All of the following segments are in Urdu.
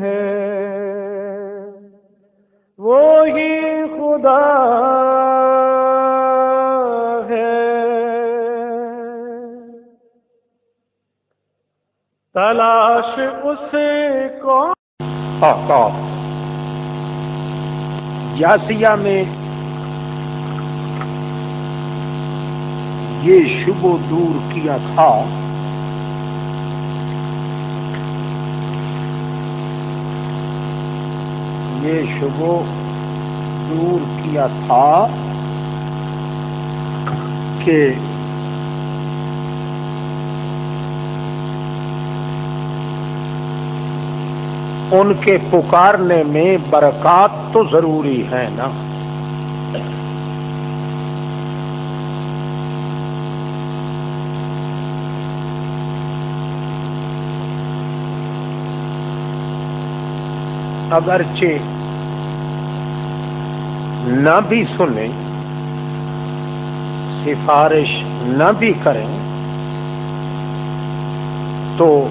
ہے۔ وہی خدا ہے۔ تلاش اس کو۔ اوقاف یاسیہ میں یہ شبو دور کیا تھا۔ یہ شبو دور کیا تھا کہ ان کے پکارنے میں برکات تو ضروری ہے نا۔ اگرچہ نہ بھی سنیں، سفارش نہ بھی کریں، تو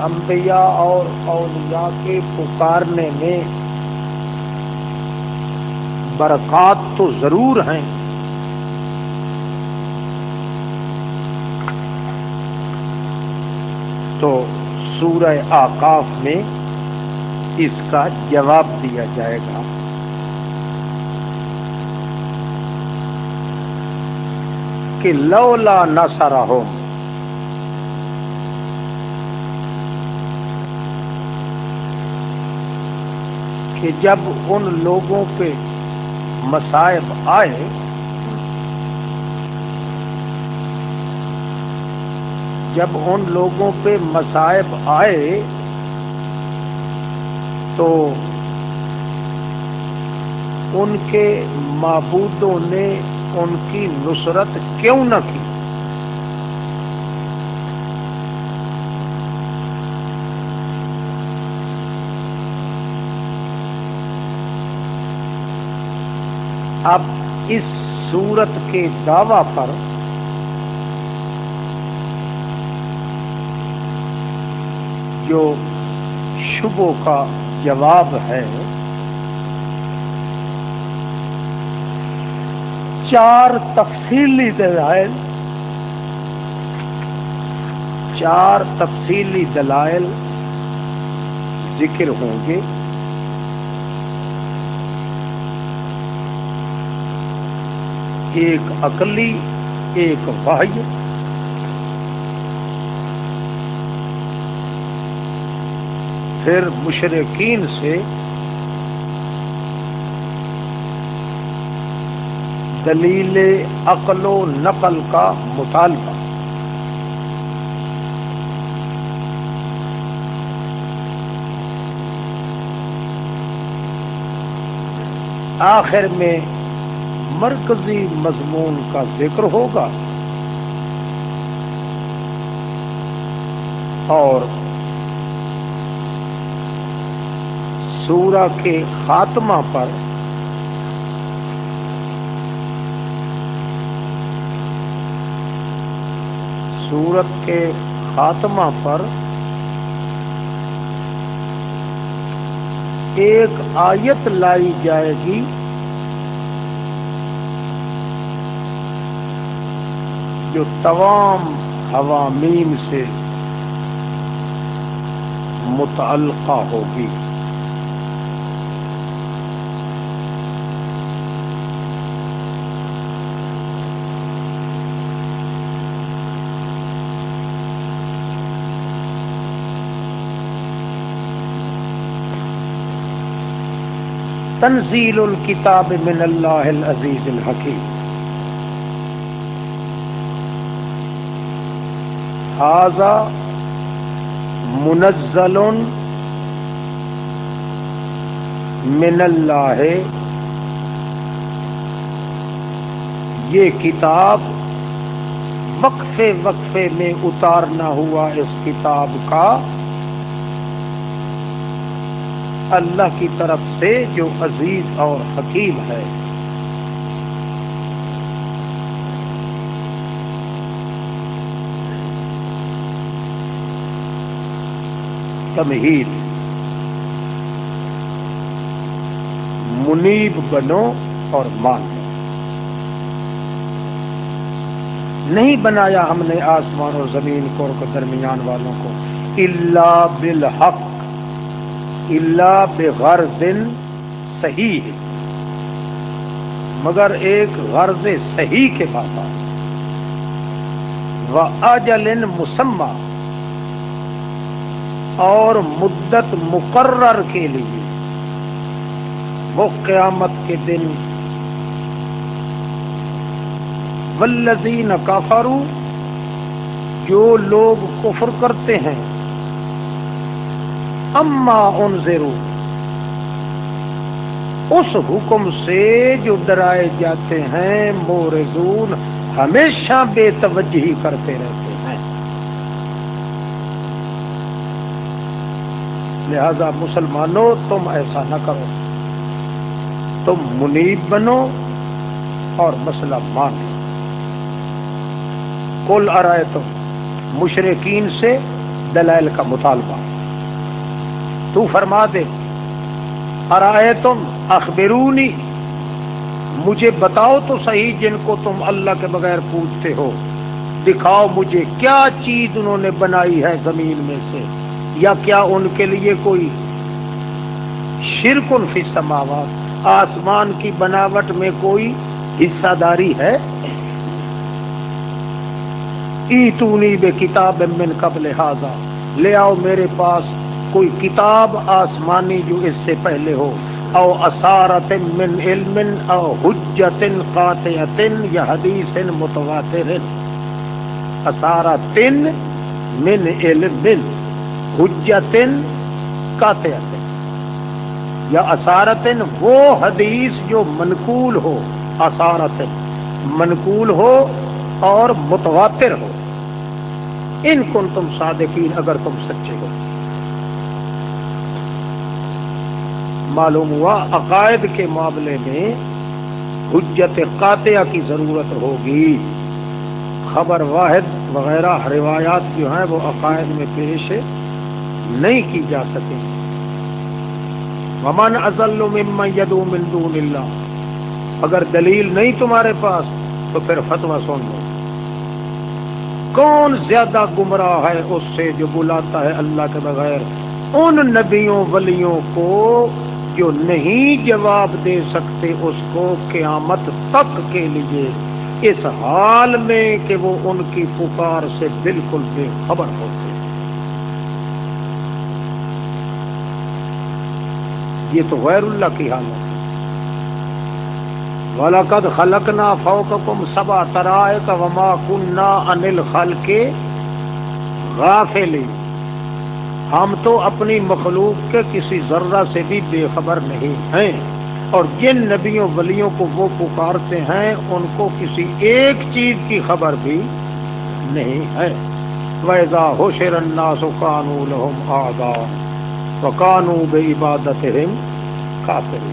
انبیاء اور اولیاء کے پکارنے میں برکات تو ضرور ہیں۔ تو سورہ آکاف میں اس کا جواب دیا جائے گا۔ کہ لولا نسرہم کہ جب ان لوگوں پہ مصائب آئے، جب ان لوگوں پہ مصائب آئے، تو ان کے معبودوں نے ان کی نصرت کیوں نہ کی؟ اب اس صورت کے دعوی پر جو شبوں کا جواب ہے چار تفصیلی دلائل، چار تفصیلی دلائل ذکر ہوں گے۔ ایک عقلی، ایک واحد پھر مشرقین سے دلیل عقل و نقل کا مطالبہ۔ آخر میں مرکزی مضمون کا ذکر ہوگا۔ اور سورہ کے خاتمہ پر سورت کے خاتمہ پر ایک آیت لائی جائے گی۔ جو تمام حوامیم سے متعلقہ ہوگی۔ تنزیل الکتاب من اللہ العزیز الحکیم۔ حاضا منزل من اللہ۔ یہ کتاب وقفے وقفے میں اتارنا ہوا اس کتاب کا اللہ کی طرف سے جو عزیز اور حکیم ہے۔ تمہید۔ منیب بنو اور مانو نہیں بنایا ہم نے آسمان اور زمین کو درمیان والوں کو۔ اللہ بالحق۔ اللہ بے غرض صحیح مگر ایک غرض صحیح کے بعد و اجل مسمہ اور مدت مقرر کے لیے۔ وہ قیامت کے دن۔ ولزین کافارو جو لوگ کفر کرتے ہیں۔ اما ان اس حکم سے جو ڈرائے جاتے ہیں موردون ہمیشہ بے توجہی کرتے رہتے ہیں۔ لہذا مسلمانوں، تم ایسا نہ کرو۔ تم منیب بنو اور مسئلہ مانو کل آرائے تم مشرقین سے دلائل کا مطالبہ۔ تو فرما دے۔ ارائے تم اخبرونی؟ مجھے بتاؤ تو صحیح جن کو تم اللہ کے بغیر پوچھتے ہو۔ دکھاؤ مجھے کیا چیز انہوں نے بنائی ہے زمین میں سے۔ یا کیا ان کے لیے کوئی شرکن فی سماوات آسمان کی بناوٹ میں کوئی حصہ داری ہے؟ ای بے کتاب من قبل حاضہ لے آؤ میرے پاس کوئی کتاب آسمانی جو اس سے پہلے ہو، او اثارت من علم او حجت قاطعت یا حدیث متواتر۔ اثارت من علم، حجت قاطعت۔ یا اثارت وہ حدیث جو منقول ہو، اثارت منقول ہو اور متواتر ہو۔ ان کن تم صادقین اگر تم سچے ہو۔ معلوم ہوا عقائد کے معاملے میں حجت قاطعہ کی ضرورت ہوگی۔ خبر واحد وغیرہ روایات جو ہیں وہ عقائد میں پیش نہیں کی جا سکے ممن ازل یدو من دون اللہ اگر دلیل نہیں تمہارے پاس تو پھر فتوا سن لو۔ کون زیادہ گمراہ ہے اس سے جو بلاتا ہے اللہ کے بغیر؟ ان نبیوں ولیوں کو جو نہیں جواب دے سکتے اس کو قیامت تک کے لیے، اس حال میں کہ وہ ان کی پکار سے بالکل بے خبر ہوتے یہ تو غیر اللہ کی حالت ہے۔ ولاقد خلقنا فوقکم سبا ترائے کا وما انل خل کے غافلی ہم تو اپنی مخلوق کے کسی ذرہ سے بھی بے خبر نہیں ہیں۔ اور جن نبیوں ولیوں کو وہ پکارتے ہیں، ان کو کسی ایک چیز کی خبر بھی نہیں ہے۔ ویزا ہو شیر کانو لہم آگا و کانو بے عبادت کافر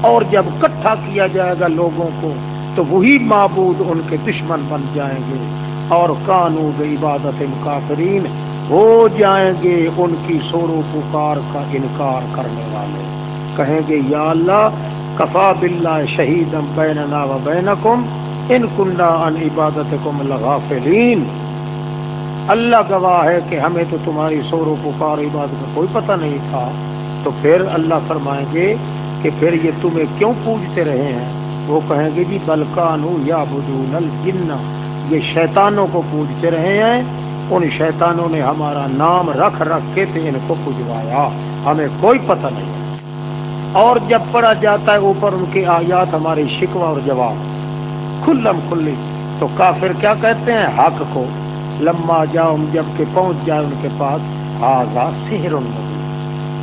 اور جب کٹھا کیا جائے گا لوگوں کو، تو وہی معبود ان کے دشمن بن جائیں گے۔ اور کانو بے عبادت کافرین ہو جائیں گے ان کی سور و پکار کا انکار کرنے والے۔ کہیں گے، یا اللہ، کفا بلّہ شہید بیننا و بینکم، ان کنڈا ان عبادت کو غافلین اللہ گواہ ہے کہ ہمیں تو تمہاری سور و پکار عبادت کا کوئی پتہ نہیں تھا۔ تو پھر اللہ فرمائیں گے کہ پھر یہ تمہیں کیوں پوجتے رہے ہیں؟ وہ کہیں گے جی بلکانو یا بدون الجن یہ شیطانوں کو پوجتے رہے ہیں۔ ان شیطانوں نے ہمارا نام رکھ رکھ کے تھے ان کو پجوایا۔ ہمیں کوئی پتہ نہیں۔ اور جب پڑھا جاتا ہے اوپر ان کی آیات ہماری شکوا اور جواب۔ کھلم کھلی۔ تو کافر کیا کہتے ہیں؟ حق کو۔ لمبا جاؤ جبکہ پہنچ جائے ان کے پاس۔ آگا سہر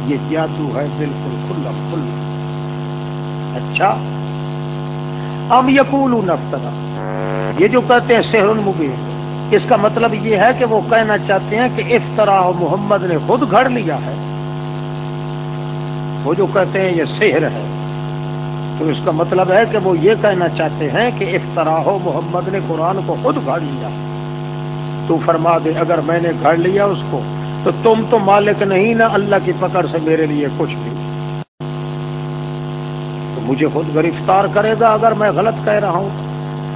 یہ جادو ہے بالکل کھلا کھلا اچھا۔ ہم یقول نفترا یہ جو کہتے ہیں سہر المبین اس کا مطلب یہ ہے کہ وہ کہنا چاہتے ہیں کہ افطرا محمد نے خود گھڑ لیا ہے۔ وہ جو کہتے ہیں یہ سحر ہے۔ تو اس کا مطلب ہے کہ وہ یہ کہنا چاہتے ہیں کہ افطراح محمد نے قرآن کو خود گھڑ لیا۔ تو فرما دے، اگر میں نے گھڑ لیا اس کو، تو تم تو مالک نہیں نا اللہ کی پکڑ سے میرے لیے کچھ بھی۔ تو مجھے خود گرفتار کرے گا اگر میں غلط کہہ رہا ہوں۔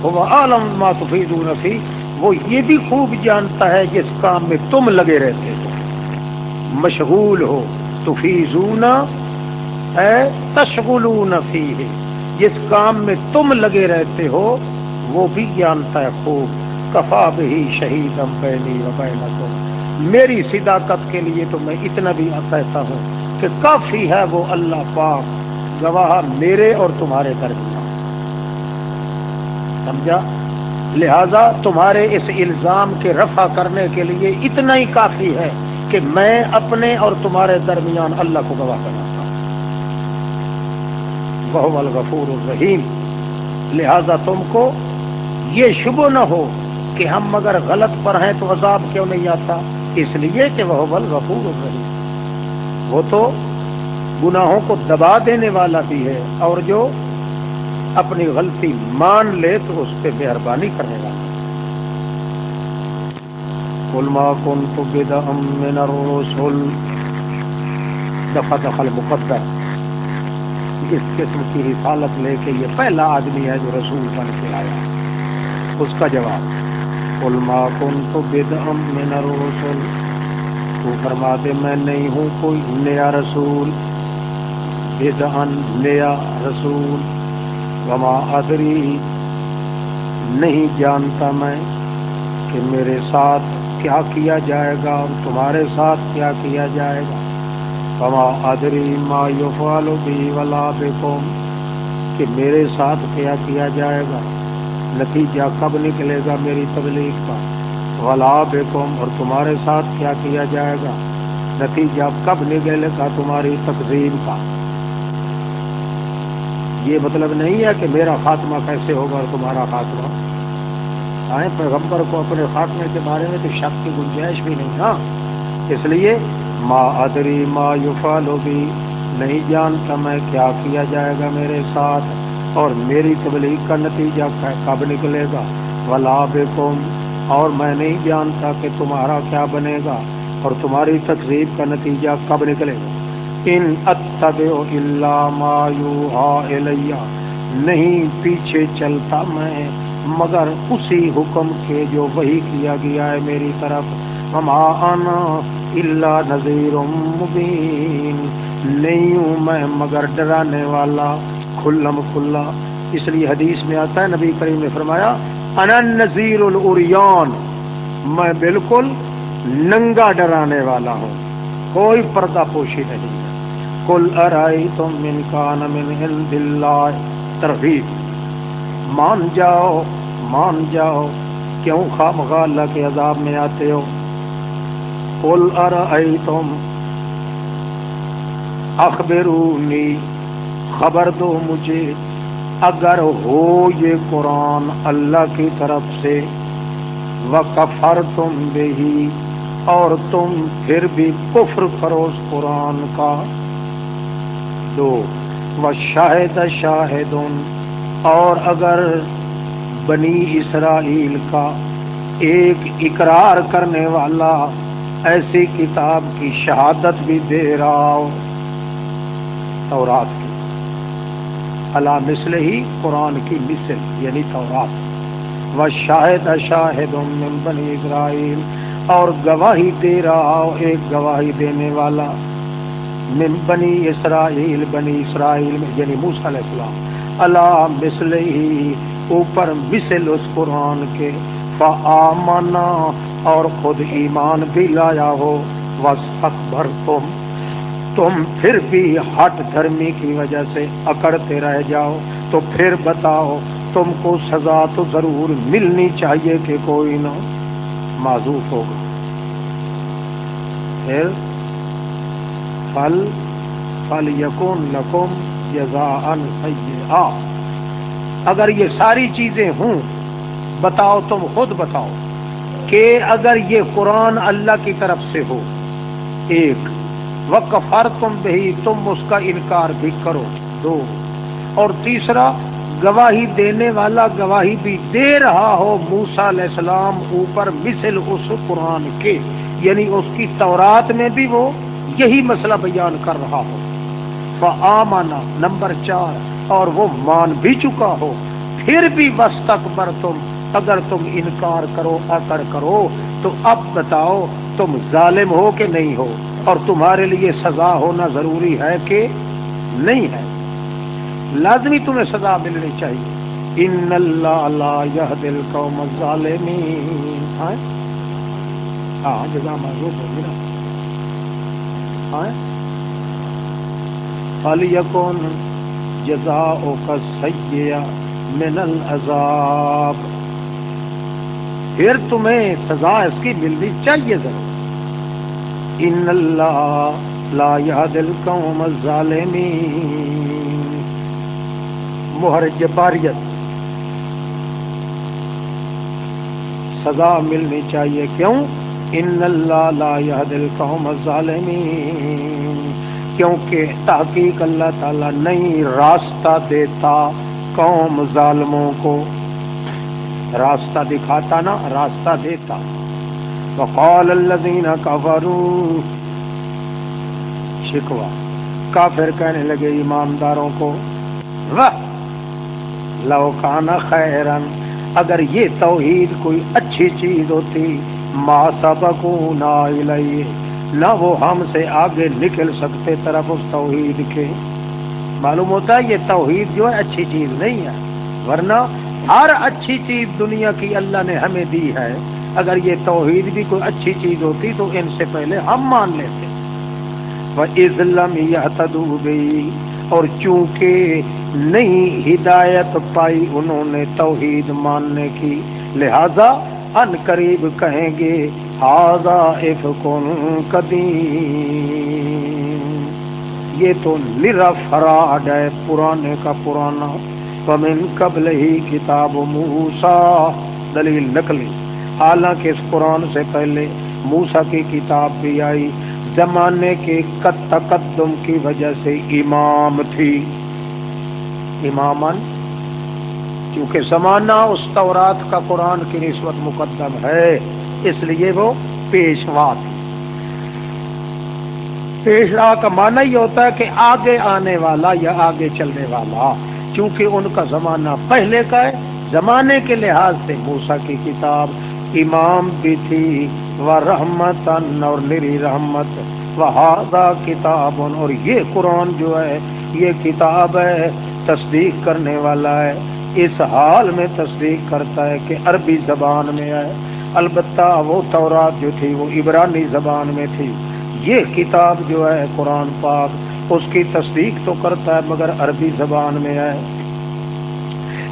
وہ عالم ماتفید نفی وہ یہ بھی خوب جانتا ہے جس کام میں تم لگے رہتے ہو۔ مشغول ہو۔ تفیزون ہے تشغلون فی جس کام میں تم لگے رہتے ہو، وہ بھی جانتا ہے خوب۔ کفا بھی شہید میری صداقت کے لیے تو میں اتنا بھی کہتا ہوں کہ کافی ہے وہ اللہ پاک۔ گواہ میرے اور تمہارے درمیان۔ سمجھا؟ لہذا تمہارے اس الزام کے رفع کرنے کے لیے اتنا ہی کافی ہے کہ میں اپنے اور تمہارے درمیان اللہ کو گواہ بناتا ہوں۔ وہ الغفور الرحیم۔ لہذا تم کو یہ شبہ نہ ہو کہ ہم اگر غلط پر ہیں تو عذاب کیوں نہیں آتا؟ اس لیے کہ وہ الغفور الرحیم۔ وہ تو گناہوں کو دبا دینے والا بھی ہے اور جو اپنی غلطی مان لے تو اس پہ مہربانی کرنے والا علما کن تو من الرسل۔ دفع دفل مقدر۔ اس قسم کی رسالت لے کے یہ پہلا آدمی ہے جو رسول بن کے آیا۔ اس کا جواب علما کن تو بد من الرسل۔ تو فرما دے میں نہیں ہوں کوئی نیا رسول۔ بد نیا رسول۔ وما ادری۔ نہیں جانتا میں کہ میرے ساتھ کیا کیا جائے گا اور تمہارے ساتھ کیا کیا جائے گا۔ وما ادری ما یفعل بھی ولا بکم۔ کہ میرے ساتھ کیا کیا جائے گا۔ نتیجہ کب نکلے گا میری تبلیغ کا؟ ولا بکم۔ اور تمہارے ساتھ کیا کیا جائے گا؟ نتیجہ کب نکلے گا تمہاری تقزیم کا؟ یہ مطلب نہیں ہے کہ میرا خاتمہ کیسے ہوگا اور تمہارا خاتمہ؟ آئے پیغمبر کو اپنے خاتمے کے بارے میں تو شک کی گنجائش بھی نہیں نا۔ اس لیے ما ادری ما یوفال ہوگی نہیں جانتا میں کیا کیا جائے گا میرے ساتھ اور میری تبلیغ کا نتیجہ کب نکلے گا۔ ولا بکم، اور میں نہیں جانتا کہ تمہارا کیا بنے گا اور تمہاری تقریب کا نتیجہ کب نکلے گا۔ ان الا ما الیہ، نہیں پیچھے چلتا میں، مگر اسی حکم کے جو وہی کیا گیا ہے میری طرف۔ انا اللہ نذیر مبین، نہیں ہوں میں، مگر ڈرانے والا، کھلم کھلا۔ اس لیے حدیث میں آتا ہے، نبی کریم نے فرمایا، انا نذیر الاریان، میں بالکل ننگا ڈرانے والا ہوں، کوئی پردہ پوشی نہیں۔ کل ارائی تم من کان من عند اللہ ترغیب مان جاؤ مان جاؤ۔ کیوں خام اللہ کے عذاب میں آتے ہو؟ کل ارائی تم اخبرونی، خبر دو مجھے۔ اگر ہو یہ قرآن اللہ کی طرف سے وکفر تم بے اور تم پھر بھی کفر کرو اس قرآن کا۔ دو و شاہد شاہد اور اگر بنی اسرائیل کا ایک اقرار کرنے والا ایسی کتاب کی شہادت بھی دے رہا ہو۔ تورات کی۔ اللہ مثل ہی قرآن کی مثل یعنی تورات۔ و شاہد شاہد من بنی اسرائیل، اور گواہی دے رہا ہو، ایک گواہی دینے والا۔ من بنی اسرائیل بنی اسرائیل میں یعنی موسیٰ علیہ السلام۔ اللہ مثل ہی اوپر مثل اس قرآن کے۔ فآمنا اور خود ایمان بھی لایا ہو۔ وس اکبر تم تم پھر بھی ہٹ دھرمی کی وجہ سے اکڑتے رہ جاؤ۔ تو پھر بتاؤ، تم کو سزا تو ضرور ملنی چاہیے کہ کوئی نہ معذوف ہوگا پھر پھل پھل یقون لکم جزا اگر یہ ساری چیزیں ہوں، بتاؤ تم خود بتاؤ کہ اگر یہ قرآن اللہ کی طرف سے ہو، ایک وقفر تم بہی تم اس کا انکار بھی کرو، دو، اور تیسرا، گواہی دینے والا گواہی بھی دے رہا ہو موسا علیہ السلام اوپر مثل اس قرآن کے یعنی اس کی تورات میں بھی وہ یہی مسئلہ بیان کر رہا ہو آمانا نمبر چار، اور وہ مان بھی چکا ہو۔ پھر بھی بس تک پر تم، اگر تم انکار کرو، اکڑ کرو، تو اب بتاؤ تم ظالم ہو کہ نہیں ہو؟ اور تمہارے لیے سزا ہونا ضروری ہے کہ نہیں ہے؟ لازمی تمہیں سزا ملنی چاہیے۔ ان اللہ لا دل قوم الظالمین۔ ہاں؟ ہاں جزا ہوگی نا ہاں فلیکن جزاؤ کا سیئہ من العذاب۔ پھر تمہیں سزا اس کی ملنی چاہیے ضرور۔ ان اللہ لا یاد القوم الظالمین مہر جباریت سزا ملنی چاہیے۔ کیوں؟ ان اللہ لا یاد القوم الظالمین، کیونکہ تحقیق اللہ تعالی نہیں راستہ دیتا قوم ظالموں کو، راستہ دکھاتا نا راستہ دیتا۔ وقال الذين كفروا شکوا کافر کہنے لگے ایمانداروں کو وہ لو کانا خیرن، اگر یہ توحید کوئی اچھی چیز ہوتی ما سبقونا الیہ نہ وہ ہم سے آگے نکل سکتے طرف اس توحید کے۔ معلوم ہوتا ہے یہ توحید جو ہے اچھی چیز نہیں ہے، ورنہ ہر اچھی چیز دنیا کی اللہ نے ہمیں دی ہے۔ اگر یہ توحید بھی کوئی اچھی چیز ہوتی تو ان سے پہلے ہم مان لیتے۔ وہ اسلم گئی اور چونکہ نہیں ہدایت پائی انہوں نے توحید ماننے کی، لہذا ان قریب کہیں گے ہاضا اف کون یہ تو نرا فراڈ ہے پرانے کا پرانا۔ پمن قبل ہی کتاب موسا دلیل نکلی حالانکہ اس قرآن سے پہلے موسا کی کتاب بھی آئی۔ زمانے کے قد تقدم کی وجہ سے امام تھی۔ امامن کیونکہ زمانہ اس تورات کا قرآن کی نسبت مقدم ہے، اس لیے وہ پیشوا تھی۔ پیشوا کا معنی یہ ہوتا ہے کہ آگے آنے والا یا آگے چلنے والا، کیونکہ ان کا زمانہ پہلے کا ہے۔ زمانے کے لحاظ سے موسا کی کتاب امام بھی تھی وہ رحمت اور نری رحمت۔ وہ کتاب اور یہ قرآن جو ہے، یہ کتاب ہے، تصدیق کرنے والا ہے۔ اس حال میں تصدیق کرتا ہے کہ عربی زبان میں ہے۔ البتہ وہ تورات جو تھی وہ عبرانی زبان میں تھی۔ یہ کتاب جو ہے قرآن پاک، اس کی تصدیق تو کرتا ہے مگر عربی زبان میں ہے۔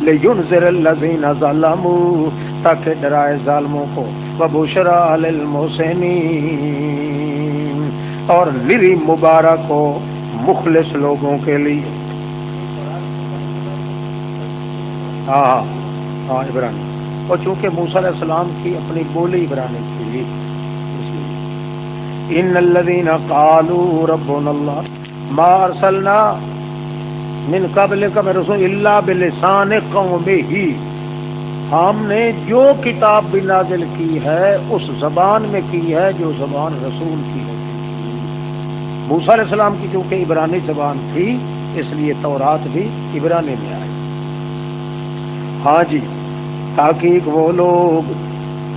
لِيُنزِرَ الَّذِينَ ظَلَمُوا، تاکہ ڈرائے ظالموں کو۔ وَبُشْرَى لِلْمُحْسِنِينَ، اور لری مبارک ہو مخلص لوگوں کے لیے۔ ہاں،, ہاں ہاں عبرانی۔ اور چونکہ موسیٰ علیہ السلام کی اپنی بولی عبرانی تھی ان الذين قالوا ربنا الله ما ارسلنا من قبل کا میں رسول اللہ بلسان قوم ہی ہم نے جو کتاب بھی نازل کی ہے، اس زبان میں کی ہے جو زبان رسول کی ہوتی تھی۔ موسیٰ علیہ السلام کی چونکہ عبرانی زبان تھی، اس لیے تورات بھی عبرانی میں آئی۔ ہاں جی تاکہ وہ لوگ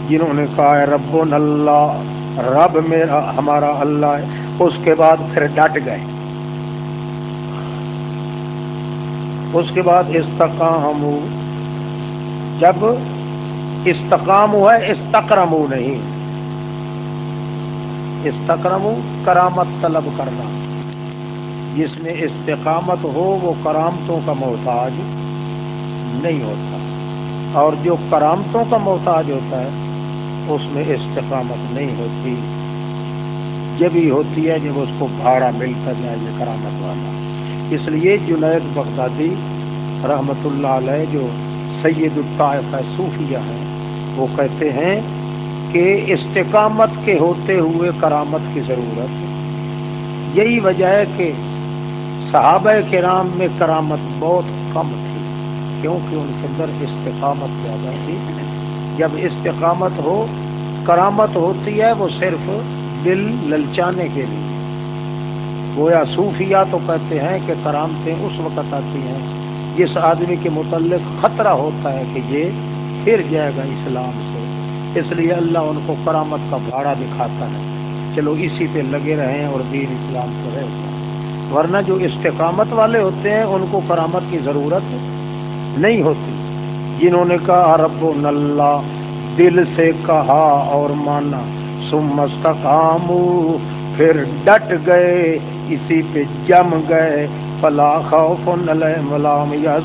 جنہوں نے کہا ہے رب اللہ، رب میرا، ہمارا اللہ ہے، اس کے بعد پھر ڈٹ گئے۔ اس کے بعد استقام جب استقام ہے استقرم نہیں۔ استقرم کرامت طلب کرنا۔ جس میں استقامت ہو، وہ کرامتوں کا محتاج۔ نہیں ہوتا۔ اور جو کرامتوں کا محتاج ہوتا ہے، اس میں استقامت نہیں ہوتی۔ جب ہی ہوتی ہے، جب اس کو بھاڑا ملتا جائے یہ کرامت والا۔ اس لیے جنید بغدادی رحمت اللہ علیہ، جو سید الطائف صوفیہ ہیں، وہ کہتے ہیں کہ استقامت کے ہوتے ہوئے کرامت کی ضرورت یہی وجہ ہے کہ صحابہ کرام میں کرامت بہت کم تھی۔ کیونکہ ان کے اندر استقامت زیادہ تھی جب استقامت ہو، کرامت ہوتی ہے، وہ صرف دل للچانے کے لیے۔ گویا صوفیہ تو کہتے ہیں کہ کرامتیں اس وقت آتی ہیں جس آدمی کے متعلق خطرہ ہوتا ہے کہ یہ پھر جائے گا اسلام سے۔ اس لیے اللہ ان کو کرامت کا بھاڑا دکھاتا ہے۔ چلو اسی پہ لگے رہیں اور دین اسلام کو رہ ورنہ جو استقامت والے ہوتے ہیں، ان کو کرامت کی ضرورت نہیں ہوتی۔ جنہوں نے کہا رب اللہ، دل سے کہا اور مانا۔ سمستقام پھر ڈٹ گئے، اسی پہ جم گئے۔ فلا خوف ملام یا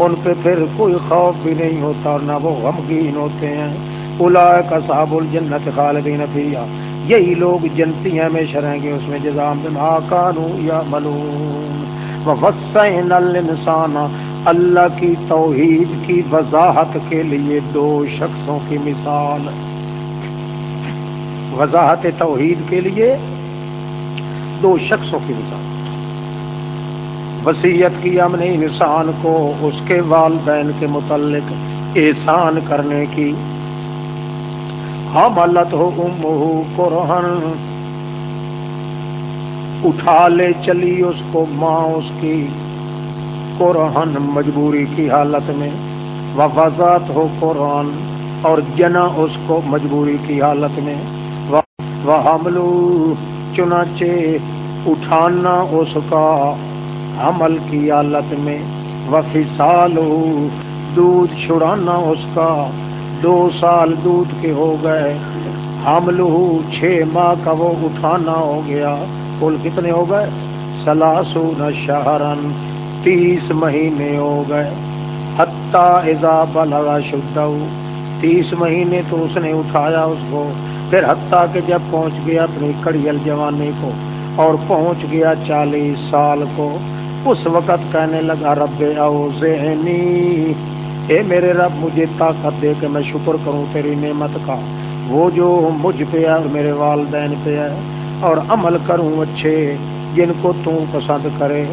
ان پہ پھر کوئی خوف بھی نہیں ہوتا اور نہ وہ غمگین ہوتے ہیں۔ الا کا صاحب الجنت خالدین فیا یہی لوگ جنتی ہیں میں شریں گے، اس میں جزام بما کانو یا ملون وسین الانسان اللہ کی توحید کی وضاحت کے لیے دو شخصوں کی مثال۔ وضاحت توحید کے لیے دو شخصوں کی مثال۔ وسیعت کی ہم نے انسان کو، اس کے والدین کے متعلق احسان کرنے کی۔ ہم اللہ ہو اٹھا لے چلی اس کو ماں اس کی۔ قرآن مجبوری کی حالت میں وفاظات ہو قرآن اور جنا اس کو مجبوری کی حالت میں۔ وہ حملو چنانچہ اٹھانا اس کا عمل کی حالت میں۔ وفی سال دودھ چھڑانا اس کا۔ دو سال دودھ کے ہو گئے۔ حمل چھ ماہ کا وہ اٹھانا ہو گیا۔ کل کتنے ہو گئے؟ سلاسو شہرن تیس مہینے ہو گئے۔ حتہ اضافہ لگا شدھ تیس مہینے تو اس نے اٹھایا اس کو۔ پھر حتیٰ کہ جب پہنچ گیا اپنی کڑیل جوانی کو اور پہنچ گیا چالیس سال کو، اس وقت کہنے لگا، رب ذہنی اے میرے رب، مجھے طاقت دے کہ میں شکر کروں تیری نعمت کا۔ وہ جو مجھ پہ ہے اور میرے والدین پہ ہے اور عمل کروں اچھے جن کو تو پسند کرے۔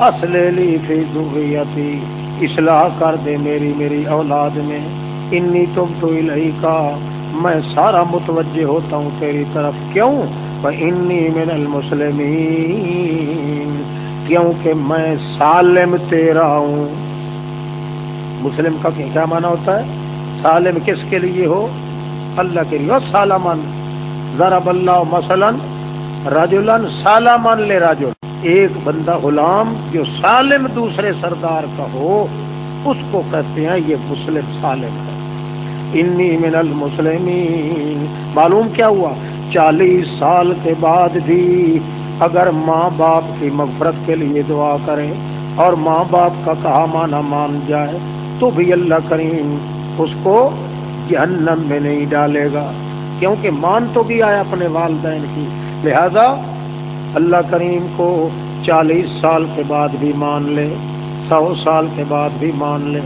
اصل لی فی ذریتی، اصلاح کر دے میری میری اولاد میں انی تم تو الہی کا میں سارا متوجہ ہوتا ہوں تیری طرف۔ کیوں؟ انی من المسلمین کیونکہ میں سالم تیرا ہوں۔ مسلم کا کیا مانا ہوتا ہے؟ سالم کس کے لیے ہو؟ اللہ کے لیے۔ سالمن ذرا اللہ مثلاً راجولن سالمن لے راجول ایک بندہ غلام جو سالم دوسرے سردار کا ہو، اس کو کہتے ہیں یہ مسلم سالم ہے۔ انی من المسلمین۔ معلوم کیا ہوا؟ چالیس سال کے بعد بھی اگر ماں باپ کی مغفرت کے لیے دعا کرے اور ماں باپ کا کہا مانا مان جائے، تو بھی اللہ کریم اس کو جہنم میں نہیں ڈالے گا۔ کیونکہ مان تو بھی آیا اپنے والدین کی۔ لہذا اللہ کریم کو چالیس سال کے بعد بھی مان لے، سو سال کے بعد بھی مان لے،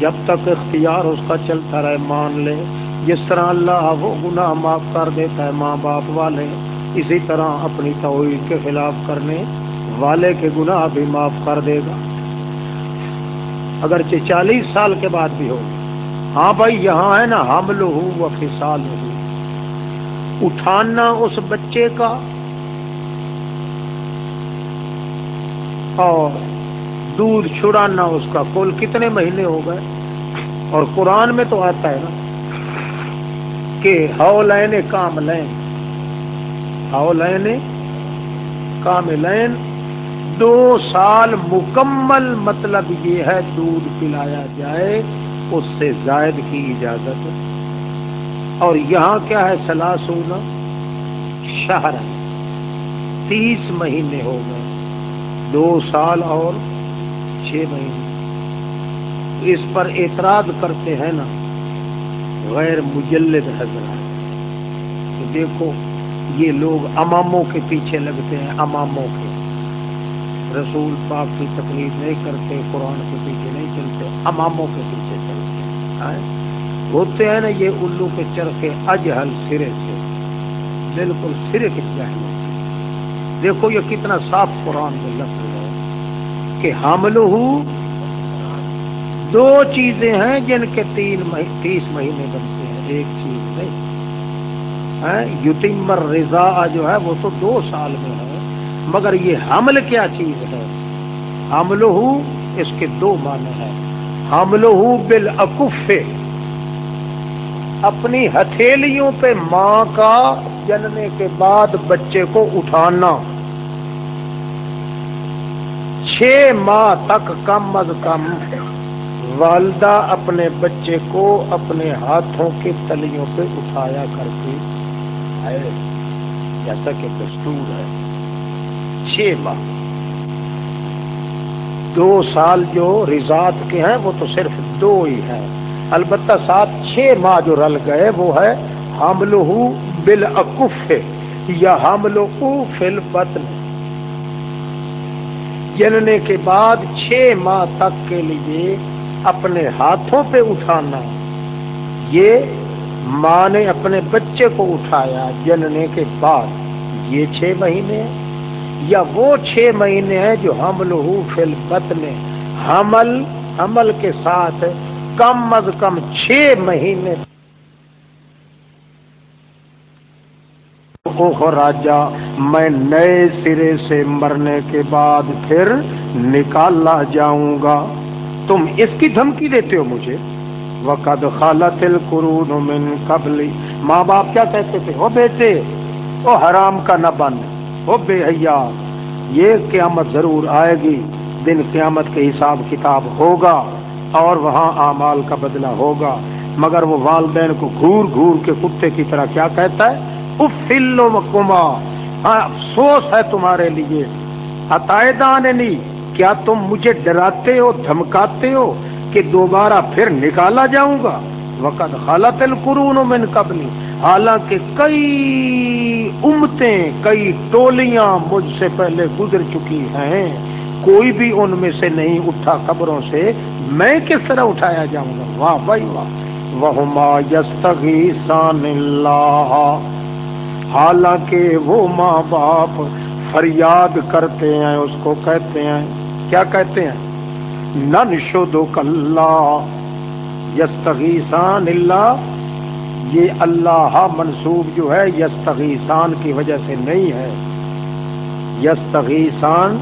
جب تک اختیار اس کا چلتا رہے مان لے۔ جس طرح اللہ وہ گناہ معاف کر دیتا ہے ماں باپ والے، اسی طرح اپنی توحید کے خلاف کرنے والے کے گناہ بھی معاف کر دے گا۔ اگرچہ چالیس سال کے بعد بھی ہو۔ ہاں بھائی، یہاں ہے نا حمل ہو وہ فسال ہو۔ اٹھانا اس بچے کا اور دودھ چھڑانا اس کا کل کتنے مہینے ہو گئے اور قرآن میں تو آتا ہے نا کہ ہو لین کام لین ہو لین کام لین دو سال مکمل مطلب یہ ہے دودھ پلایا جائے، اس سے زائد کی اجازت اور یہاں کیا ہے سلا سونا شہر تیس مہینے ہو گئے۔ دو سال اور چھ مہینے۔ اس پر اعتراض کرتے ہیں نا، غیر مجلد حضرات۔ تو دیکھو، یہ لوگ اماموں کے پیچھے لگتے ہیں، اماموں کے۔ رسول پاک کی تکلیف نہیں کرتے، قرآن کے پیچھے نہیں چلتے، اماموں کے پیچھے چلتے۔ ہیں ہوتے ہیں نا یہ الو کے چرخے اجہل سرے سے۔ بالکل سرے کے جہل دیکھو یہ کتنا صاف قرآن میں لفظ ہے کہ حمل دو چیزیں ہیں جن کے تین تیس مہینے بنتے ہیں۔ ایک چیز نہیں۔ ہاں، یوتیمر رضا جو ہے وہ تو دو سال میں ہے۔ مگر یہ حمل کیا چیز ہے؟ حمل اس کے دو معنی ہیں۔ حمل بالعقف اپنی ہتھیلیوں پہ ماں کا جننے کے بعد بچے کو اٹھانا۔ چھ ماہ تک کم از کم والدہ اپنے بچے کو اپنے ہاتھوں کے تلیوں پہ اٹھایا کرتی ہے۔ جیسا کہ دستور ہے۔ چھ ماہ۔ دو سال جو رضاط کے ہیں وہ تو صرف دو ہی ہیں۔ البتہ ساتھ چھ ماہ جو رل گئے وہ ہے حمل بل اقف یا حمل فل پتن جننے کے بعد چھ ماہ تک کے لیے اپنے ہاتھوں پہ اٹھانا۔ یہ ماں نے اپنے بچے کو اٹھایا جننے کے بعد۔ یہ چھ مہینے یا وہ چھ مہینے ہیں جو حمل ہو فل بطن حمل حمل کے ساتھ کم از کم چھ مہینے راجا، میں نئے سرے سے مرنے کے بعد پھر نکالا جاؤں گا۔ تم اس کی دھمکی دیتے ہو مجھے۔ وقد خالت القرون من قبلی ماں باپ کیا کہتے تھے؟ وہ بیٹے وہ حرام کا نہ بن وہ بے حیا۔ یہ قیامت ضرور آئے گی۔ دن قیامت کے حساب کتاب ہوگا۔ اور وہاں اعمال کا بدلہ ہوگا۔ مگر وہ والدین کو گھور گھور کے کتے کی طرح کیا کہتا ہے؟ افلو مکما ہاں، افسوس ہے تمہارے لیے۔ عطائدان نہیں، کیا تم مجھے ڈراتے ہو، دھمکاتے ہو کہ دوبارہ پھر نکالا جاؤں گا؟ وقت خالت القرون من قبلی حالانکہ کئی امتیں، کئی ٹولیاں مجھ سے پہلے گزر چکی ہیں۔ کوئی بھی ان میں سے نہیں اٹھا قبروں سے میں کس طرح اٹھایا جاؤں گا؟ واہ، بھائی واہ۔ وہ یستغیثان اللہ۔ حالانکہ وہ ماں باپ فریاد کرتے ہیں، اس کو کہتے ہیں۔ کیا کہتے ہیں؟ نن شو کلّا یستغیسان اللہ۔ یہ اللہ منصوب جو ہے یستغیسان کی وجہ سے نہیں ہے۔ یستغیسان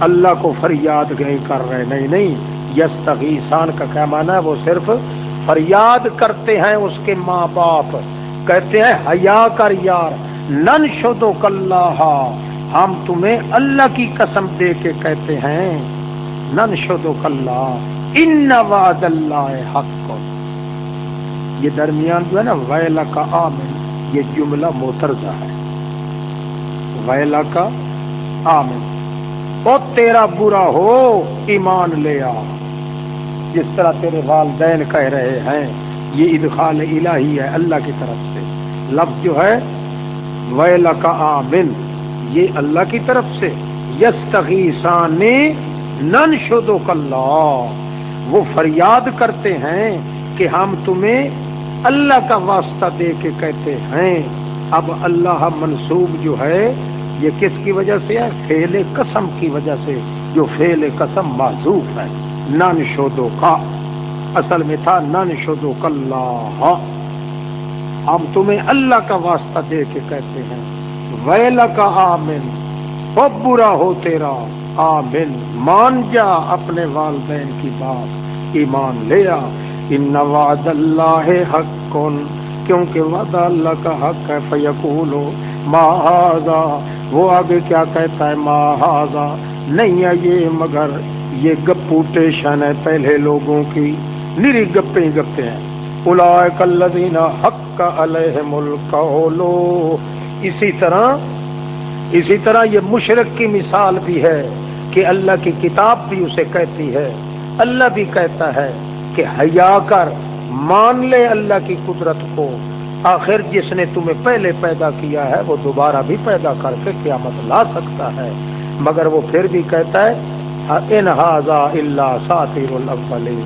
اللہ کو فریاد نہیں کر رہے۔ نہیں نہیں۔ یستغیسان کا کیا مانا ہے؟ وہ صرف فریاد کرتے ہیں اس کے ماں باپ۔ کہتے ہیں، حیا کر یار نن شدو کلّا ہم تمہیں اللہ کی قسم دے کے کہتے ہیں نن شدو کلّا ان واد اللہ حق۔ یہ درمیان جو ہے نا ویلا کا آمن، یہ جملہ موترزہ ہے۔ ویلا کا آمن۔ او تیرا برا ہو، ایمان لے آ۔ جس طرح تیرے والدین کہہ رہے ہیں، یہ ادخال الہی ہے اللہ کی طرف سے۔ لفظ جو ہے ویلا کا آمن، یہ اللہ کی طرف سے۔ یس نن شدو کلّا وہ فریاد کرتے ہیں کہ ہم تمہیں اللہ کا واسطہ دے کے کہتے ہیں۔ اب اللہ منصوب جو ہے، یہ کس کی وجہ سے ہے؟ فیل قسم کی وجہ سے، جو فیل قسم معذوف ہے۔ نن شودو کا اصل میں تھا نن شودو کلّا ہاں۔ ہم تمہیں اللہ کا واسطہ دے کے کہتے ہیں۔ ویلا کا آمن بہت برا ہو تیرا۔ آمن، مان جا اپنے والدین کی بات۔ ایمان لیا ان وعد اللہ حق کیونکہ وعدہ اللہ کا حق ہے فیقول ماہذا وہ آگے کیا کہتا ہے؟ ماہذا نہیں ہے یہ، مگر یہ گپو ٹیشن ہے پہلے لوگوں کی۔ نری گپے گپے ہیں۔ اولئک الذین حق علیہم القول۔ اسی طرح اسی طرح یہ مشرق کی مثال بھی ہے کہ اللہ کی کتاب بھی اسے کہتی ہے۔ اللہ بھی کہتا ہے کہ حیا کر، مان لے اللہ کی قدرت کو۔ آخر جس نے تمہیں پہلے پیدا کیا ہے، وہ دوبارہ بھی پیدا کر کے قیامت لا سکتا ہے۔ مگر وہ پھر بھی کہتا ہے انہذا اللہ ساتیر الاولین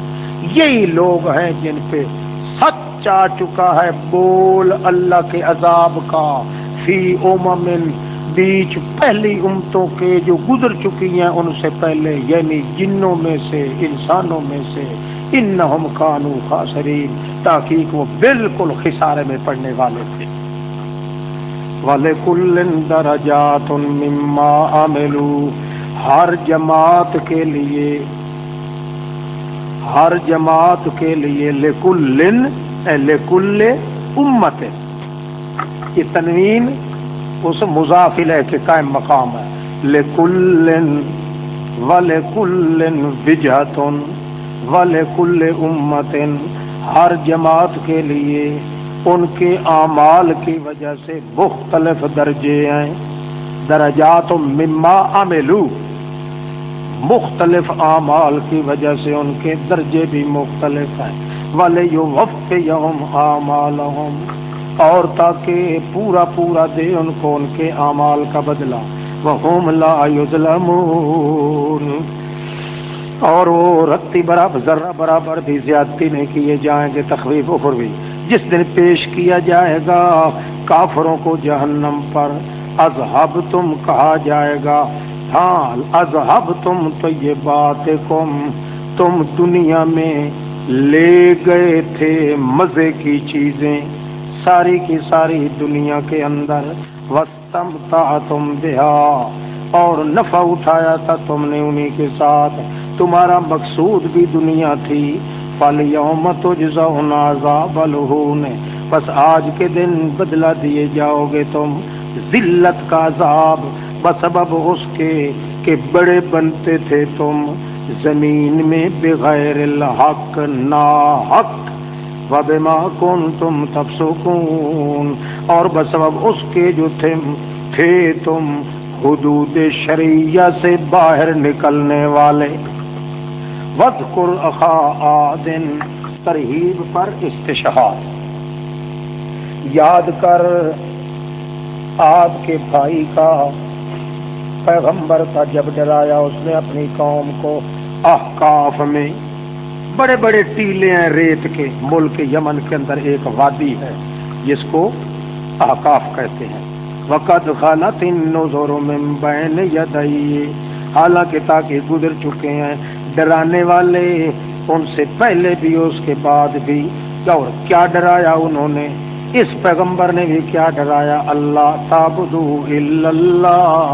یہی لوگ ہیں جن پہ سچ آ چکا ہے بول اللہ کے عذاب کا۔ فی اومن بیچ پہلی امتوں کے جو گزر چکی ہیں، ان سے پہلے یعنی جنوں میں سے، انسانوں میں سے۔ ان کانو خاصرین تاکہ وہ بالکل خسارے میں پڑنے والے تھے۔ والے کل درجات مما عملو ہر جماعت کے لیے، ہر جماعت کے لیے لکل لکل امت۔ یہ تنوین اس مضافل ہے کہ قائم مقام ہے۔ لکل ول کل وجہتن ول کل امت ہر جماعت کے لیے ان کے اعمال کی وجہ سے مختلف درجے ہیں۔ درجات مما عملو۔ مختلف اعمال کی وجہ سے ان کے درجے بھی مختلف ہیں۔ والے یو وف یوم اور تاکہ پورا پورا دے ان کو ان کے اعمال کا بدلہ۔ وہ لا اور وہ رتی برابر، ذرہ برابر بھی زیادتی نہیں کیے جائیں گے، تخویف پر بھی جس دن پیش کیا جائے گا، کافروں کو جہنم پر اذہب تم کہا جائے گا ہاں اذہب تم تو یہ بات کم، تم دنیا میں لے گئے تھے مزے کی چیزیں، ساری کی ساری دنیا کے اندر وسطم تھا تم بہا اور نفع اٹھایا تھا تم نے انہی کے ساتھ۔ تمہارا مقصود بھی دنیا تھی۔ پل یوم نے بس آج کے دن بدلا دیے جاؤ گے تم۔ ذلت کا عذاب۔ بسبب اس کے کہ بڑے بنتے تھے تم زمین میں بغیر الحق نا حق وبما کنتم تفسقون۔ اور بسبب اس کے جو تھے تھے تم حدود شریعہ سے باہر نکلنے والے۔ وذکر اخا آدن ترہیب پر استشہاد۔ یاد کر آد کے بھائی کا پیغمبر کا جب ڈرایا اس نے اپنی قوم کو احکاف میں، بڑے بڑے ٹیلے ہیں ریت کے، ملک یمن کے اندر ایک وادی ہے، جس کو احکاف کہتے ہیں۔ وقت غلط ان نظروں میں بین یدئی حالانکہ تاکہ گزر چکے ہیں ڈرانے والے، ان سے پہلے بھی، اس کے بعد بھی۔ اور کیا ڈرایا انہوں نے؟ اس پیغمبر نے بھی کیا ڈرایا؟ اللہ تابدو اللہ۔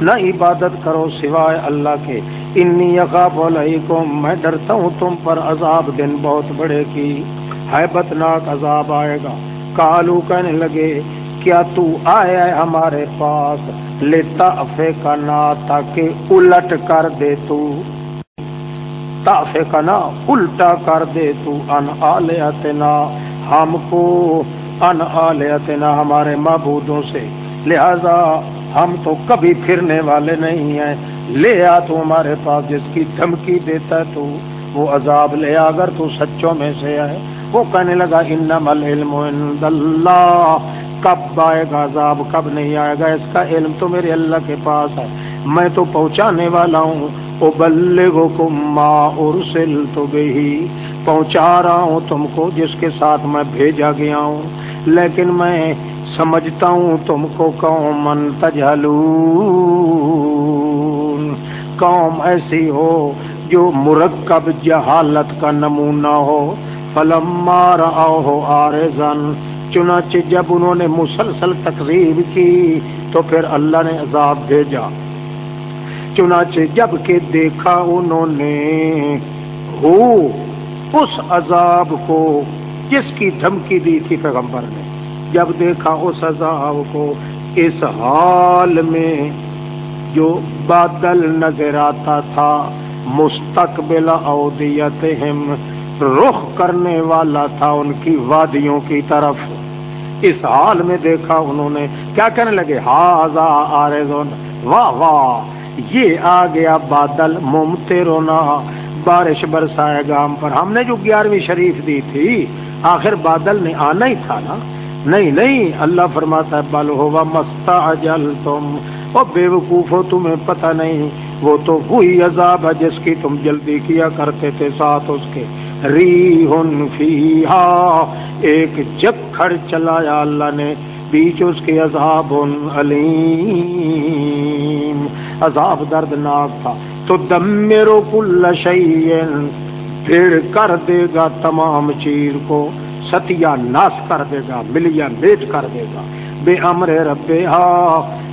نہ عبادت کرو سوائے اللہ کے۔ انی یقاب علیکم، میں ڈرتا ہوں تم پر عذاب۔ دن بہت بڑے کی حیبت ناک عذاب آئے گا۔ کالو کہنے لگے، کیا تو آیا ہے ہمارے پاس؟ لیتا افے کا نا تاکہ الٹ کر دے تو۔ تافے کا نا الٹا کر دے تو۔ ان آلیتنا ہم کو ان آلیتنا ہمارے معبودوں سے، لہذا ہم تو کبھی پھرنے والے نہیں ہیں۔ لے آ تو ہمارے پاس جس کی دھمکی دیتا ہے تو وہ عذاب لے آ اگر تو سچوں میں سے ہے۔ وہ کہنے لگا العلم عند اللہ۔ کب آئے گا عذاب، کب نہیں آئے گا؟ اس کا علم تو میرے اللہ کے پاس ہے۔ میں تو پہنچانے والا ہوں۔ وہ بلے گو کما ارسل تو بھی پہنچا رہا ہوں تم کو، جس کے ساتھ میں بھیجا گیا ہوں۔ لیکن میں سمجھتا ہوں تم کو قوم تجلو قوم ایسی ہو جو مرکب جہالت کا نمونہ ہو۔ فلم مارا ہو آرے زن چنانچہ جب انہوں نے مسلسل تقریب کی تو پھر اللہ نے عذاب بھیجا۔ چنانچہ جبکہ دیکھا انہوں نے، ہو اس عذاب کو جس کی دھمکی دی تھی پیغمبر نے۔ جب دیکھا اس عذاب کو اس حال میں جو بادل نظر آتا تھا، مستقبل اودیت رخ کرنے والا تھا ان کی وادیوں کی طرف۔ اس حال میں دیکھا انہوں نے کیا کہنے لگے؟ ہاضا آرے واہ واہ، یہ آ گیا بادل ممتے رونا بارش برسائے گا، ہم پر ہم نے جو گیارہویں شریف دی تھی، آخر بادل نے آنا ہی تھا نا۔ نہیں نہیں، اللہ فرماتا ہے، بل ہوا مستا جل تم اور بے وقوف ہو، تمہیں پتہ نہیں۔ وہ تو وہی عذاب ہے جس کی تم جلدی کیا کرتے تھے، ساتھ اس کے۔ ری ہن فی ایک جکھڑ چلایا اللہ نے، بیچ اس کے عذاب علیم۔ عذاب دردناک تھا۔ تو دم میرو کل شعین پھر کر دے گا تمام چیز کو ستیا ناس کر دے گا ملیا میٹ کر دے گا۔ بے امر رب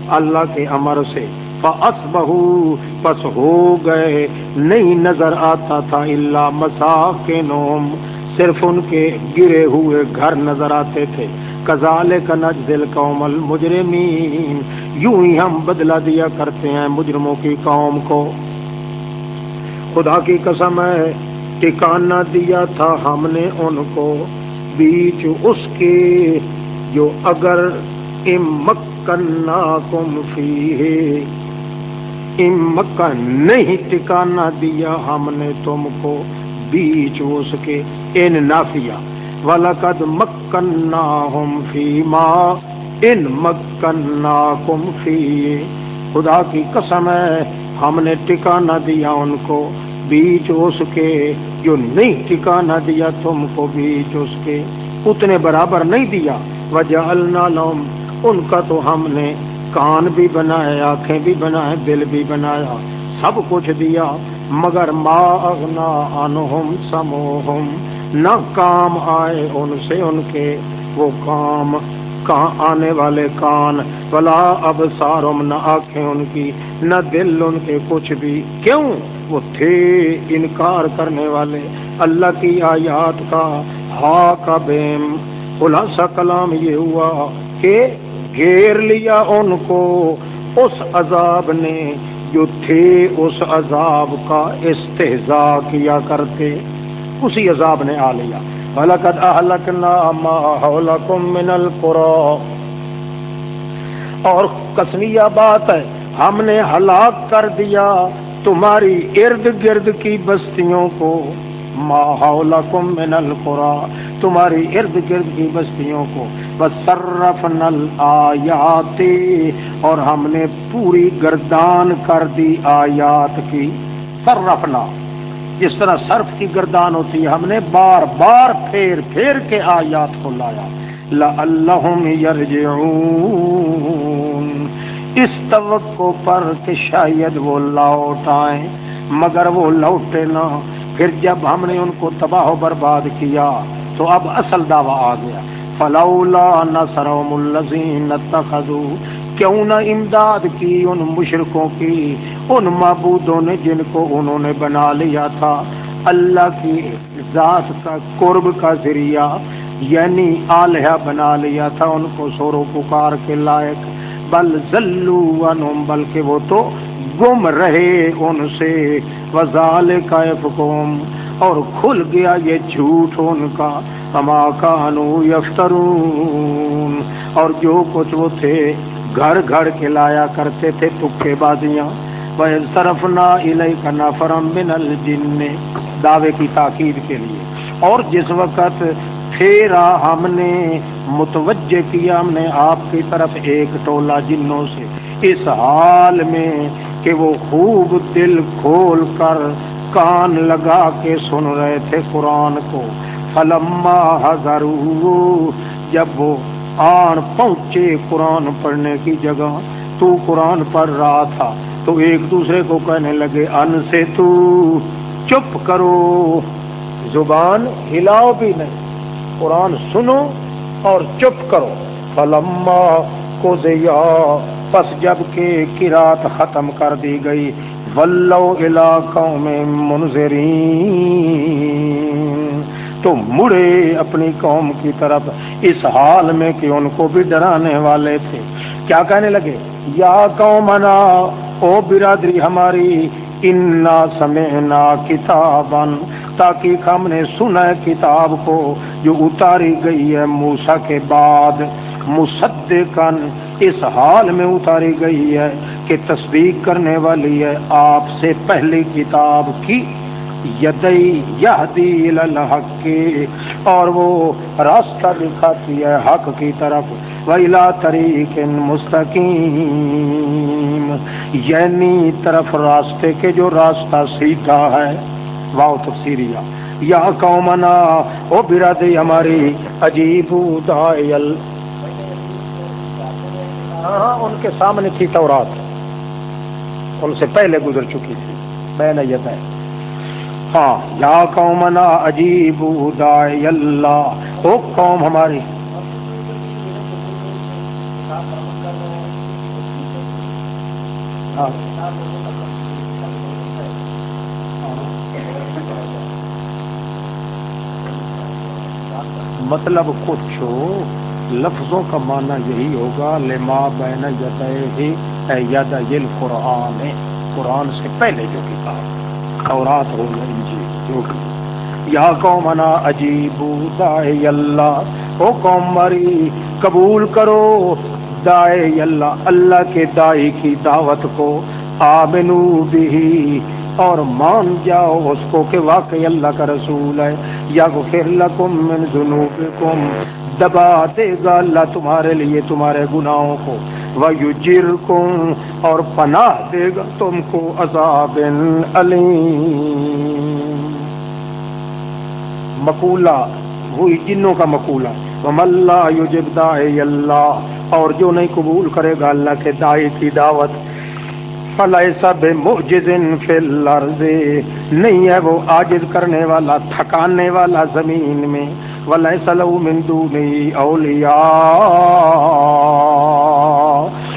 اللہ کے امر سے۔ بس بہو بس ہو گئے۔ نہیں نظر آتا تھا اللہ مسا کے نوم صرف ان کے گرے ہوئے گھر نظر آتے تھے۔ کزال کا نج دل قوم مجرمین یوں ہی ہم بدلا دیا کرتے ہیں مجرموں کی قوم کو۔ خدا کی قسم ہے ٹکانا دیا تھا ہم نے ان کو، بیچ اس کے جو اگر امکنا کم فی مکہ نہیں ٹکانا دیا ہم نے تم کو، بیچ اس کے۔ ان نافیا ولقد مکنا ہم فی ماں ان مکنا کم فی خدا کی قسم ہے ہم نے ٹکانا دیا ان کو بیچ اس کے، جو نہیں ٹکانا دیا تم کو بیچ اس کے۔ اتنے برابر نہیں دیا۔ وجہ الم ان کا تو ہم نے کان بھی بنائے آنکھیں بھی بنائے دل بھی بنایا، سب کچھ دیا۔ مگر ما اغنا انہم سموہم، نہ کام آئے ان سے ان کے۔ وہ کام کہاں آنے والے کان بلا اب سارم نہ آنکھیں ان کی۔ نہ دل ان کے کچھ بھی۔ کیوں؟ وہ تھے انکار کرنے والے۔ اللہ کی آیات کا ہا کا بیم خلاصہ کلام یہ ہوا کہ گھیر لیا ان کو۔ اس عذاب نے جو تھے اس عذاب کا استحضا کیا کرتے۔ اسی عذاب نے آ لیا۔ فلقد اہلکنا ما حولکم من اور کسمیہ بات ہے ہم نے ہلاک کر دیا تمہاری ارد گرد کی بستیوں کو۔ ماحولکم من القرى تمہاری ارد گرد کی بستیوں کو۔ بصرف نل آیات اور ہم نے پوری گردان کر دی آیات کی۔ صرفنا، جس طرح صرف کی گردان ہوتی ہے، ہم نے بار بار پھیر پھیر کے آیات کو لایا۔ لعلہم یرجعون۔ اس توقع پر کہ شاید وہ لوٹ آئیں مگر وہ لوٹے نہ۔ پھر جب ہم نے ان کو تباہ و برباد کیا، تو اب اصل دعویٰ آ گیا۔ فلولا نصرهم الذين اتخذوا۔ کیوں نہ امداد کی ان مشرکوں کی، ان معبودوں نے جن کو انہوں نے بنا لیا تھا۔ اللہ کی ذات کا قرب کا ذریعہ یعنی آلیہ بنا لیا تھا، ان کو سورو پکار کے لائق۔ بل زلو ذلو بلکہ وہ تو گم رہے ان سے۔ وزال کا فکوم اور کھل گیا یہ جھوٹ ان کا۔ کما کانو یفترون اور جو کچھ وہ تھے، گھر گھر کے لایا کرتے تھے تکے بازیاں۔ وہ صرف نہ الہی کا نفرم بن الجن نے دعوے کی تاکید کے لیے۔ اور جس وقت پھیرا ہم نے متوجہ کیا ہم نے آپ کی طرف ایک ٹولہ جنوں سے، اس حال میں کہ وہ خوب دل کھول کر کان لگا کے سن رہے تھے قرآن کو۔ فلما حضر جب وہ آن پہنچے قرآن پڑھنے کی جگہ، تو قرآن پڑھ رہا تھا۔ تو ایک دوسرے کو کہنے لگے ان سے تو چپ کرو۔ زبان ہلاؤ بھی نہیں۔ قرآن سنو اور چپ کرو۔ فلما کو دیا پس جبکہ کراط ختم کر دی گئی۔ ولو علاقوں میں منظرین تو مڑے اپنی قوم کی طرف اس حال میں کہ ان کو بھی ڈرانے والے تھے۔ کیا کہنے لگے؟ یا قومنا، او برادری ہماری، انا سمعنا کتابن تاکہ ہم نے سنا کتاب کو، جو اتاری گئی ہے موسا کے بعد۔ مصدقن اس حال میں اتاری گئی ہے کہ تصدیق کرنے والی ہے آپ سے پہلی کتاب کی۔ یدئی یہدی الحق کے اور وہ راستہ دکھاتی ہے حق کی طرف۔ ویلا طریق مستقیم یعنی طرف راستے کے جو راستہ سیدھا ہے۔ واؤ تفسیریا یا قومنا، او برادری ہماری، عجیب دائل ہاں ان کے سامنے تھی تورات۔ ان سے پہلے گزر چکی تھی۔ میں نے یہ ہاں یا قومنا، عجیب دائی اللہ او قوم ہماری۔ ہاں۔ مطلب کچھ لفظوں کا معنی یہی ہوگا، لما بین ید قرآن قرآن سے پہلے جو کتاب اورات ہو جو یا قومنا عجیب دائے اللہ، او قوم مری، قبول کرو دائے اللہ اللہ کے دائی کی دعوت کو، آمنو بھی اور مان جاؤ اس کو کہ واقعی اللہ کا رسول ہے. یا پھر لکم من ذنوبکم. دبا دے گا اللہ تمہارے لیے تمہارے گناہوں کو. وَيُجِرْكُمْ اور پناہ دے گا تم کو عذاب علیم مقولہ، وہی جنوں کا مقولہ. وَمَ اللَّهُ يُجِبْ دَائِيَ اللَّهِ اور جو نہیں قبول کرے گا اللہ کے دائی کی دعوت. فلیسا بے مجزن فی الارض نہیں ہے وہ عاجز کرنے والا، تھکانے والا زمین میں۔ ولیسا لہو من دونی اولیاء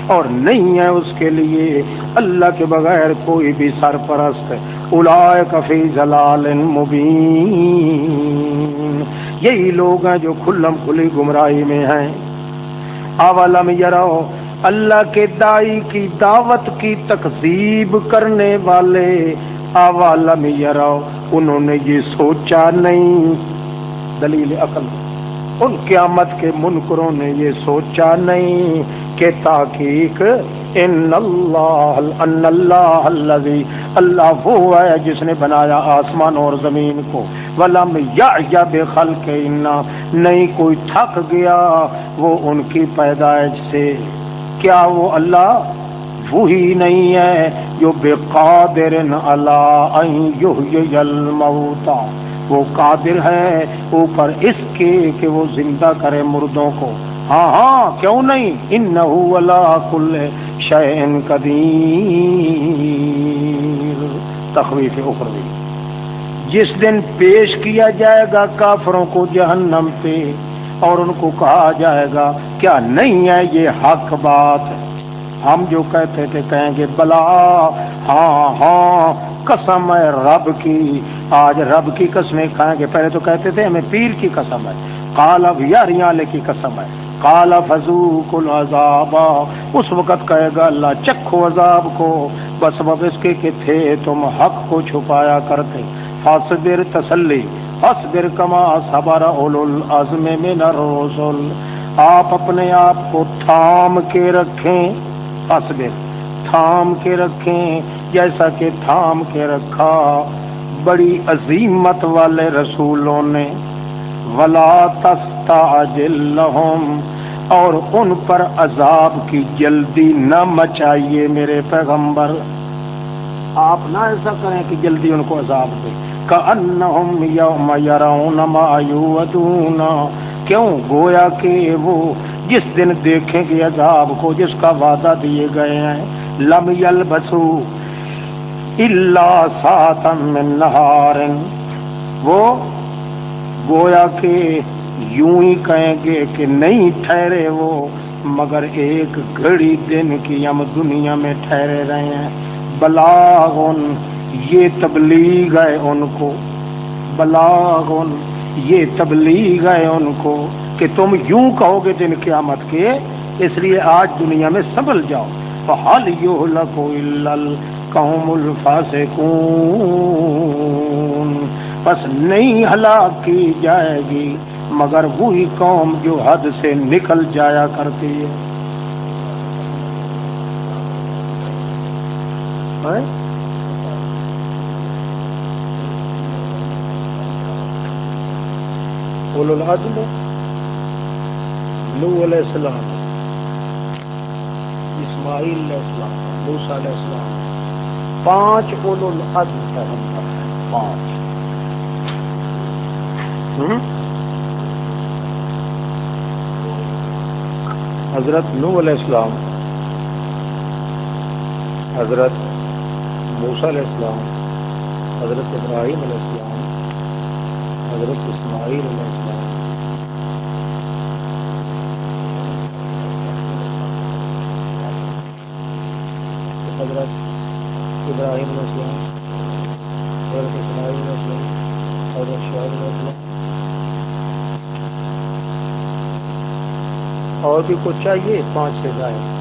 اور نہیں ہے اس کے لیے اللہ کے بغیر کوئی بھی سرپرست۔ اولائک فی ضلال مبین۔ یہی لوگ ہیں جو کھلم کھلی گمراہی میں ہیں۔ اولم یرو اللہ کے دائی کی دعوت کی تقسیب کرنے والے عوالم یرو انہوں نے یہ سوچا نہیں۔ دلیل عقل۔ ان قیامت کے منکروں نے یہ سوچا نہیں کہ تاکیق ان اللہ ان اللہ الذی، اللہ وہ ہے جس نے بنایا آسمان اور زمین کو۔ ولم یا بے خلق انا نہیں کوئی تھک گیا، وہ ان کی پیدائش سے۔ کیا وہ اللہ وہی نہیں ہے جو بے قادر اللہ الموتا وہ قادر ہے اوپر اس کے کہ وہ زندہ کرے مردوں کو. ہاں ہاں کیوں نہیں؟ ان کل شعین قدیم تخویف اخروی. جس دن پیش کیا جائے گا کافروں کو جہنم پہ اور ان کو کہا جائے گا، کیا نہیں ہے یہ حق بات؟ ہم جو کہتے تھے کہیں گے، بلا ہاں ہاں قسم ہے رب کی۔ آج رب کی قسمیں کھائیں گے۔ پہلے تو کہتے تھے ہمیں پیر کی قسم ہے کالا یاریالے کی قسم ہے۔ کالا فضو کل عذاب اس وقت کہے گا، اللہ چکھو عذاب کو۔ بس بب اس کے کہ تھے تم حق کو چھپایا کرتے۔ فاصبر تسلی۔ اصبر کما صبر اول العزم من الرسل۔ آپ اپنے آپ کو تھام کے رکھیں۔ اصبر تھام کے رکھیں۔ جیسا کہ تھام کے رکھا۔ بڑی عظیمت والے رسولوں نے۔ ولا تستعجل لهم اور ان پر عذاب کی جلدی نہ مچائیے میرے پیغمبر۔ آپ نہ ایسا کریں کہ جلدی ان کو عذاب دیں۔ كأنهم يوم يرون ما يوعدون کیوں گویا کہ وہ جس دن دیکھیں گے عذاب کو جس کا وعدہ دیے گئے ہیں، لم یلبسو الا ساتم من نہار. وہ گویا کہ یوں ہی کہیں گے کہ نہیں ٹھہرے وہ، مگر ایک گھڑی دن کی ہم دنیا میں ٹھہرے رہے ہیں۔ بلاغن یہ تبلیغ ہے ان کو۔ بلاغ، یہ تبلیغ ہے ان کو کہ تم یوں کہو گے دن قیامت کے، اس لیے آج دنیا میں سنبھل جاؤ۔ حال قوم الفاسقون۔ بس نہیں ہلاک کی جائے گی، مگر وہی قوم جو حد سے نکل جایا کرتی ہے۔ اول العدل نو علیہ السلام، اسماعیل علیہ السلام موسا علیہ السلام، پانچ اولو العدل پیغمبر ہیں، پانچ۔ حضرت نو علیہ السلام، حضرت موسا علیہ السلام، حضرت ابراہیم علیہ السلام حضرت اسماعیل علیہ السلام۔ حضرت ابراہیم علیہ السلام، حضرت اسماعیل علیہ السلام، حضرت شعیب علیہ السلام۔ اور بھی کچھ چاہیے؟ پانچ سے جائے